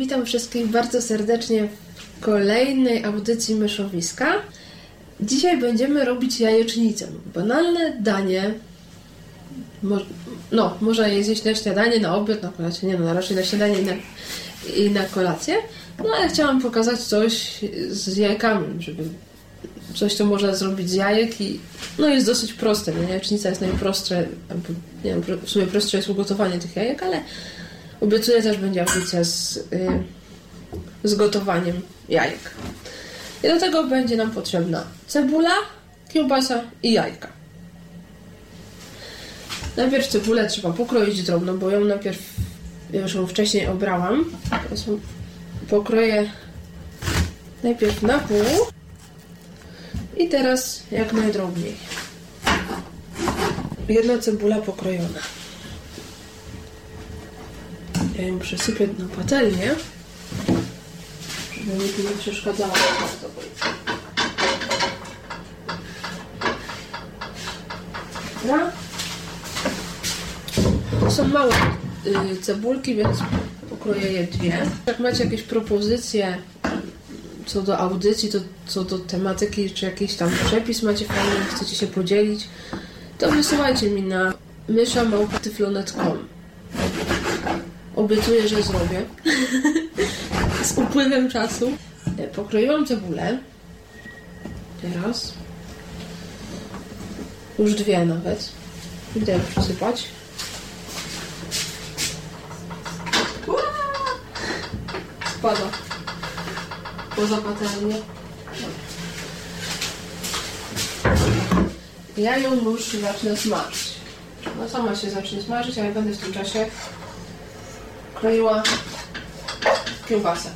witam wszystkich bardzo serdecznie w kolejnej audycji Myszowiska. Dzisiaj będziemy robić jajecznicę. Banalne danie. Mo no, można je zjeść na śniadanie, na obiad, na kolację. Nie no, raczej na śniadanie i na, i na kolację. No ale chciałam pokazać coś z jajkami, żeby coś, co można zrobić z jajek i no jest dosyć proste. Nie? Jajecznica jest najprostsze, nie wiem, w sumie prostsze jest ugotowanie tych jajek, ale obiecuję też będzie audycja z, y, z gotowaniem jajek. I do tego będzie nam potrzebna cebula, kiełbasa i jajka. Najpierw cebulę trzeba pokroić drobno, bo ją najpierw już ją wcześniej obrałam. Teraz pokroję najpierw na pół i teraz jak najdrobniej. Jedna cebula pokrojona. Ja ją przesypię na patelnię, żeby mi tu nie przeszkadzała bardzo. Dobra. To są małe y, cebulki, więc pokroję je dwie. Jak macie jakieś propozycje co do audycji, to, co do tematyki, czy jakiś tam przepis macie fajny, chcecie się podzielić, to wysyłajcie mi na myszamałpatyflonet.com Obiecuję, że zrobię. Z upływem czasu. Pokroiłam cebulę. Teraz. Już dwie nawet. Idę przesypać. Spada. Poza patelnię. Ja ją już zacznę smażyć. Ona sama się zacznie smażyć, a ja będę w tym czasie kroiła kiełbasę.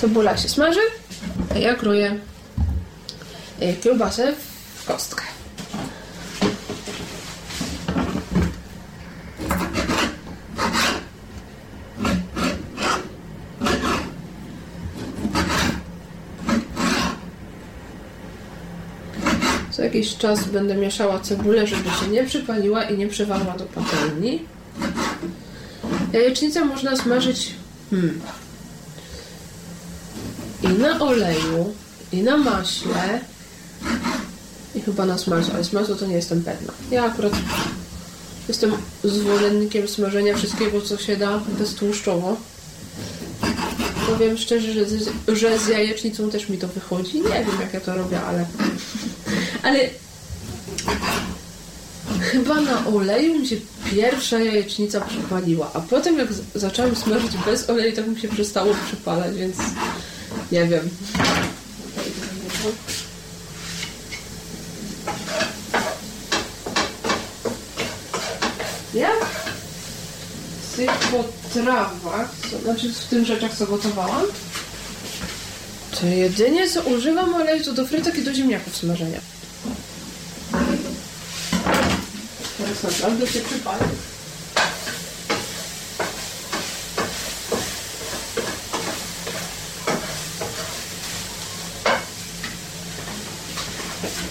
Cebula się smaży, a ja kroję kiełbasę w kostkę. Jakiś czas będę mieszała cebulę, żeby się nie przypaliła i nie przewalła do patelni. Jajecznicę można smażyć hmm, i na oleju, i na maśle, i chyba na smażu, ale smażu to nie jestem pewna. Ja akurat jestem zwolennikiem smażenia wszystkiego, co się da beztłuszczowo. Powiem szczerze, że z, że z jajecznicą też mi to wychodzi. Nie wiem, jak ja to robię, ale... Ale... Chyba na oleju mi się pierwsza jajecznica przypaliła, a potem jak zaczęłam smażyć bez oleju, tak mi się przestało przypalać, więc nie wiem. Ja w tych potrawach, to znaczy w tym rzeczach, co gotowałam, to jedynie co używam oleju to do frytek i do ziemniaków smażenia. Teraz naprawdę się przypali.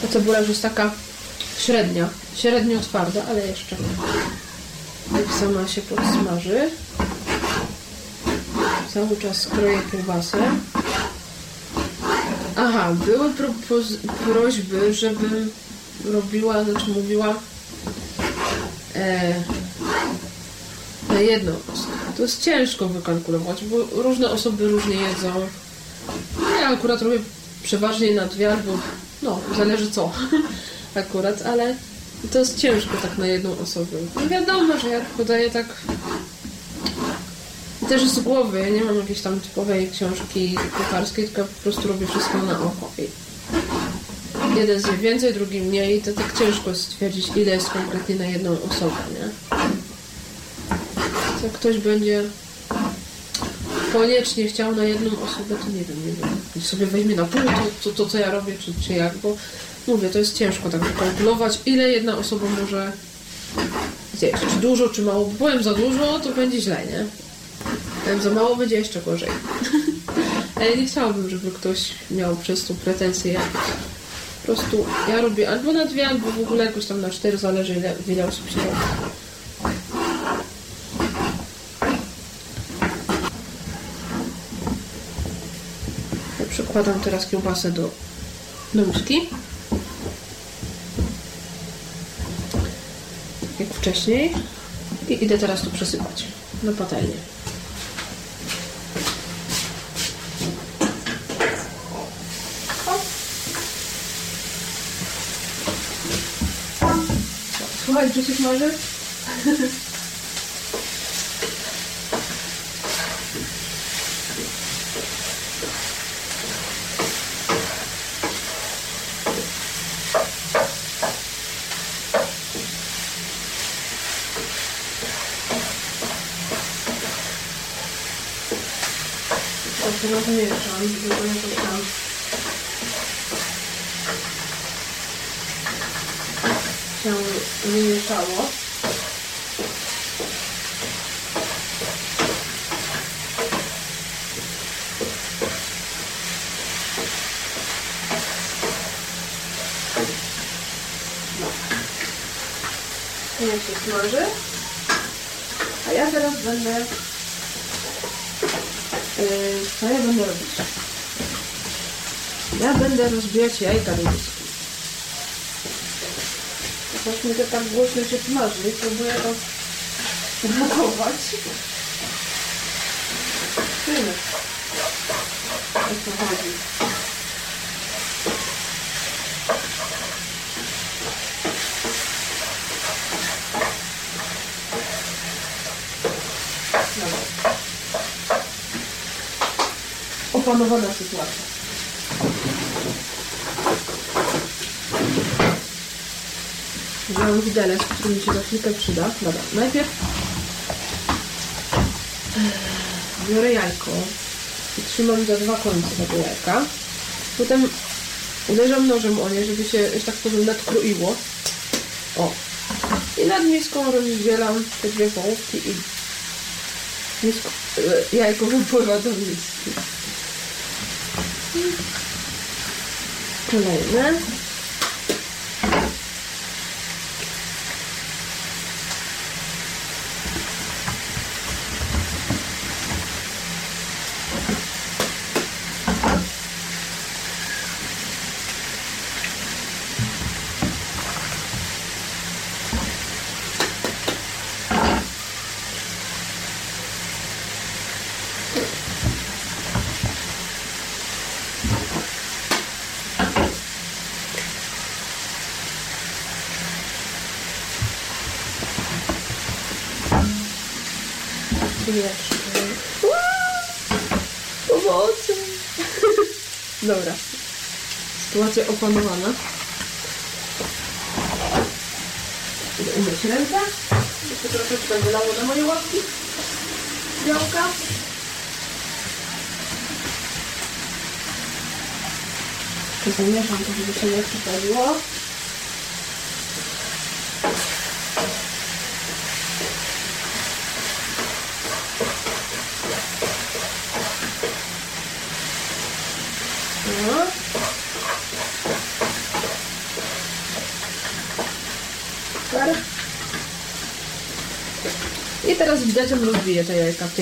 Ta cebula już jest taka średnia, średnio twarda, ale jeszcze jak sama się podsmaży. Cały czas kroję kiełbasę. Aha, były prośby, żebym robiła, znaczy mówiła e, na jedną osobę. To jest ciężko wykalkulować, bo różne osoby różnie jedzą. Ja akurat robię przeważnie na dwie albo no, zależy co akurat, ale to jest ciężko tak na jedną osobę. No wiadomo, że ja podaję tak też z głowy, ja nie mam jakiejś tam typowej książki kucharskiej, tylko po prostu robię wszystko na oko. I jeden zje więcej, drugi mniej, to tak ciężko stwierdzić, ile jest konkretnie na jedną osobę, nie? Jak ktoś będzie koniecznie chciał na jedną osobę, to nie wiem, nie wiem. Sobie weźmie na pół to, to, to co ja robię, czy, czy jak, bo mówię, to jest ciężko tak wykalkulować, ile jedna osoba może zjeść. Czy dużo, czy mało. Bo powiem za dużo, to będzie źle, nie? Za mało, będzie jeszcze gorzej. Ale nie chciałabym, żeby ktoś miał przez to pretensje jakieś. Po prostu ja robię albo na dwie, albo w ogóle jakoś tam na cztery, zależy ile, ile osób się robi. Ja Przykładam teraz kiełbasę do, do miski. Tak jak wcześniej. I idę teraz tu przesypać na patelnię. Słuchaj, czy się smaży? O, teraz mieszam, żeby go jakoś tam... się nie mieszało. Się smaży. A ja teraz będę... Yy, co ja będę robić? Ja będę rozbijać jajka do miski. Mi to tak głośno się smaży, próbuję to blokować. Tyle. O co chodzi? Opanowana sytuacja. Wziąłem widelec, który mi się za chwilkę przyda. Dobra, najpierw e, biorę jajko i trzymam za dwa końce tego jajka. Potem uderzam nożem o nie, żeby się, że tak powiem, nadkroiło. O. I nad miską rozdzielam te dwie połówki i misko, e, jajko wypływa do miski. Kolejne. Jeszcze. Pomocy! Dobra. Sytuacja opanowana. Idę umyć ręce. Jeszcze troszeczkę wylało na moje łapki. Białka. Zamieszam to, żeby się nie przypaliło. No. Super. I teraz widelcem rozbiję te jajka w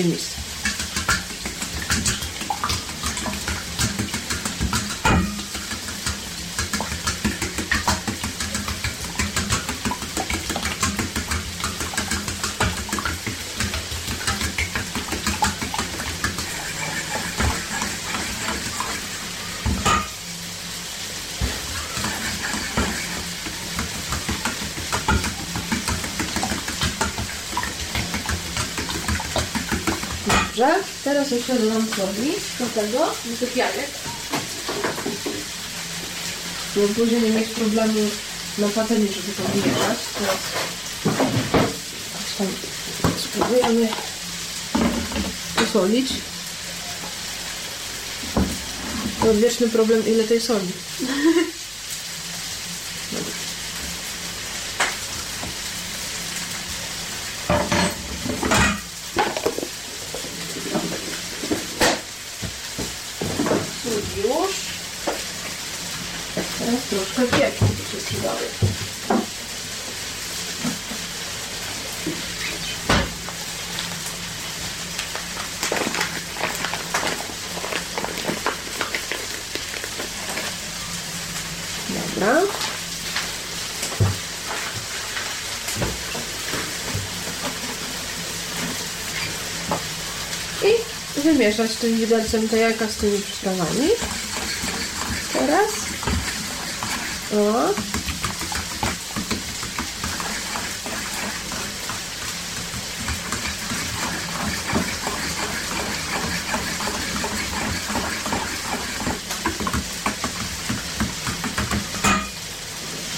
Dobrze, teraz jeszcze dodam soli do tego, do tych jajek. Żeby później nie mieć problemu na patelni, żeby to wyjechać. Teraz tam spróbujemy posolić. To odwieczny problem, ile tej soli. Teraz troszkę piekło by się przydało. Dobra. I wymieszać tym widelcem te jajka z tymi przyprawami. Teraz. O.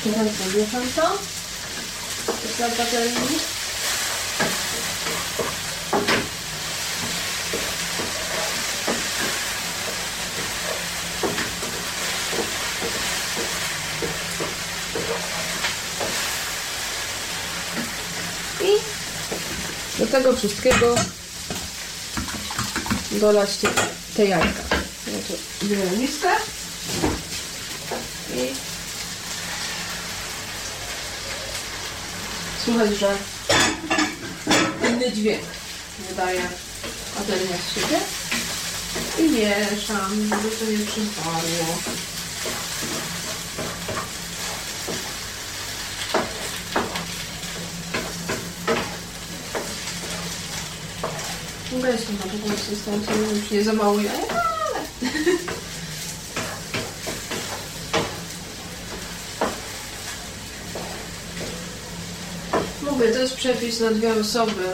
Teraz to. Na patelni. Do tego wszystkiego dolać te, te jajka. Ja biorę miskę i Słychać, że inny dźwięk wydaje patelnia z siebie. I mieszam, żeby to nie przyparło. Mogę jest na taką konsystencję, już nie za mało jajek, ale... Mówię, to jest przepis na dwie osoby.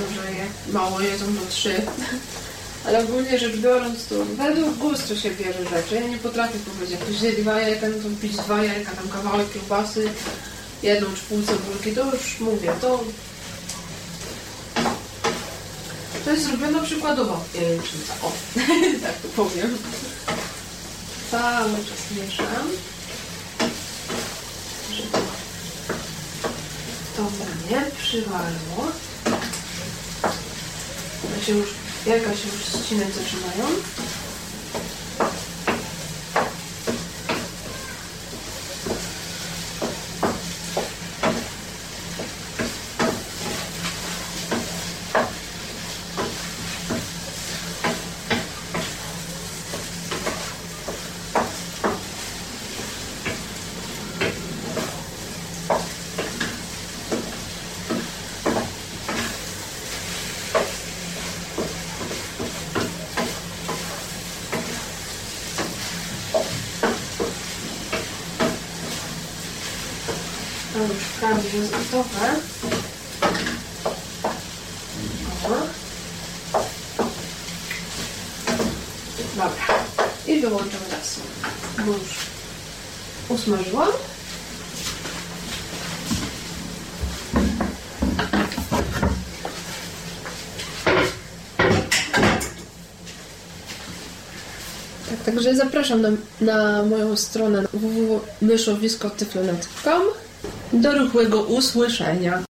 Może je mało jedzą, to trzy. Ale ogólnie rzecz biorąc, to według gustu się bierze rzeczy. Ja nie potrafię powiedzieć, jak ktoś zje dwa jajka, no to pić dwa jajka, tam kawałek kiełbasy, jedną czy pół cebulki, to już mówię, to... To jest zrobiona przykładowo jajecznica. O, tak powiem. Cały czas mieszam. Żeby to mnie przywaliło. Ja się już, jajka się już ścinać zaczynają. To już prawie jest gotowe. O. Dobra. I wyłączam gaz. Bo już usmażyłam. Tak, także zapraszam na, na moją stronę www.myszowisko.tyflonet.com do rychłego usłyszenia.